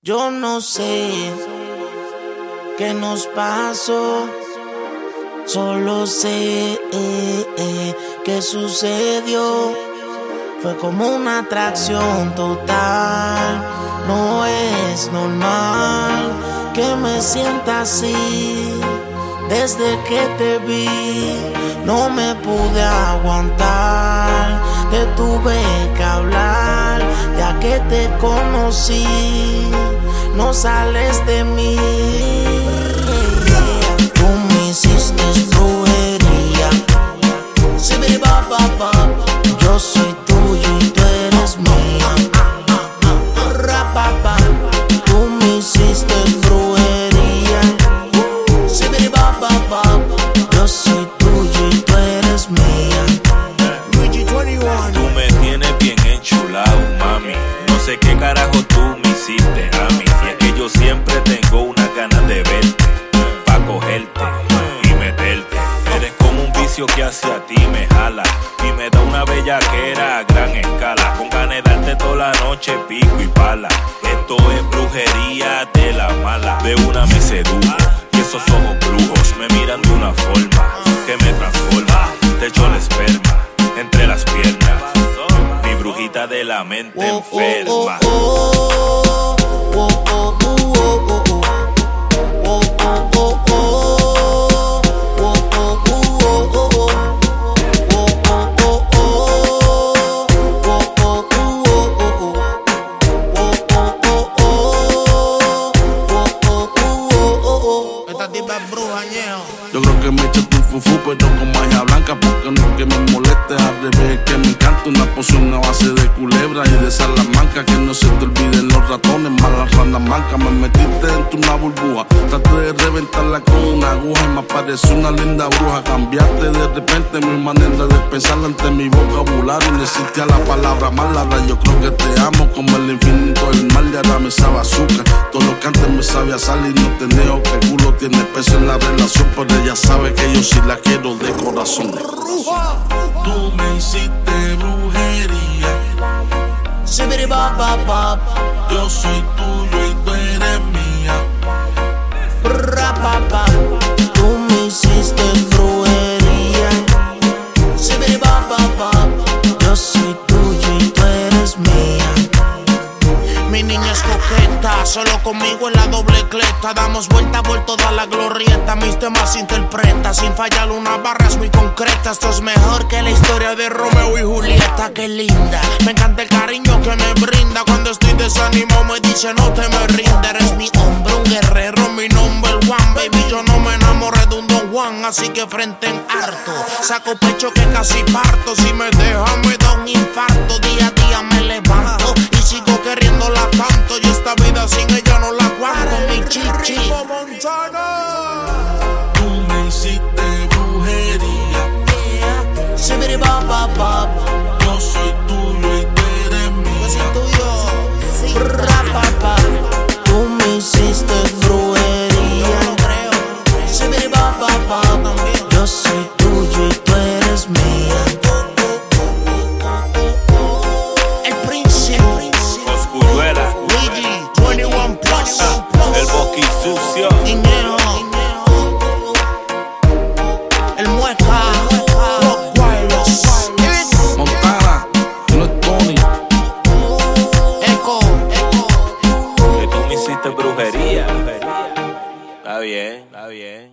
Yo no sé qué nos pasó, solo sé eh, eh, que sucedió. Fue como una atracción total, no es normal que me sienta así. Desde que te vi, no me pude aguantar, te tuve conocí no sales de mí. Bellaquera a gran escala. Con ganas de darte toda la noche pico y pala. Esto es brujería de la mala. De una me sedujo y esos ojos brujos me miran de una forma que me transforma. Te echo el esperma entre las piernas. Mi brujita de la mente enferma. Yo creo que me echaste un fufu, pero con magia blanca. Porque no que me moleste, al revés, que me encanta una poción a base de culebra y de salamanca. Que no se te olviden los ratones, malas ranas mancas. Me metiste dentro una burbuja, traté de reventarla con una aguja y me apareció una linda bruja. Cambiaste de repente mi manera de pensar ante mi vocabulario. No existía la palabra mala, yo creo que te amo como el infinito del mal. Y ahora me sabe azúcar, todo lo que antes me sabía salir. No tenía que culo tiene peso en la relación, pero ella sabe que yo sí la quiero de corazón. Tú me hiciste brujería. Yo soy tuyo y tú eres mía. Mi niña es coqueta, solo conmigo en la doble cleta. Damos vuelta por toda la glorieta. Mis temas interpreta, sin fallar una barra es muy concreta. Esto es mejor que la historia de Romeo y Julieta. Qué linda, me encanta el cariño que me brinda. Cuando estoy desanimado, me dice no te me rindas. Eres mi hombre, un guerrero, mi nombre one. Baby, yo no me enamoré de un Don Juan, así que frente en harto. Saco pecho que casi parto. Si me deja, me da un infarto. Día a día me levanto y sigo queriéndola tanto. Yo esta vida sin ella no la aguanto, mi chichi. Me hiciste brujería. Está bien, está bien.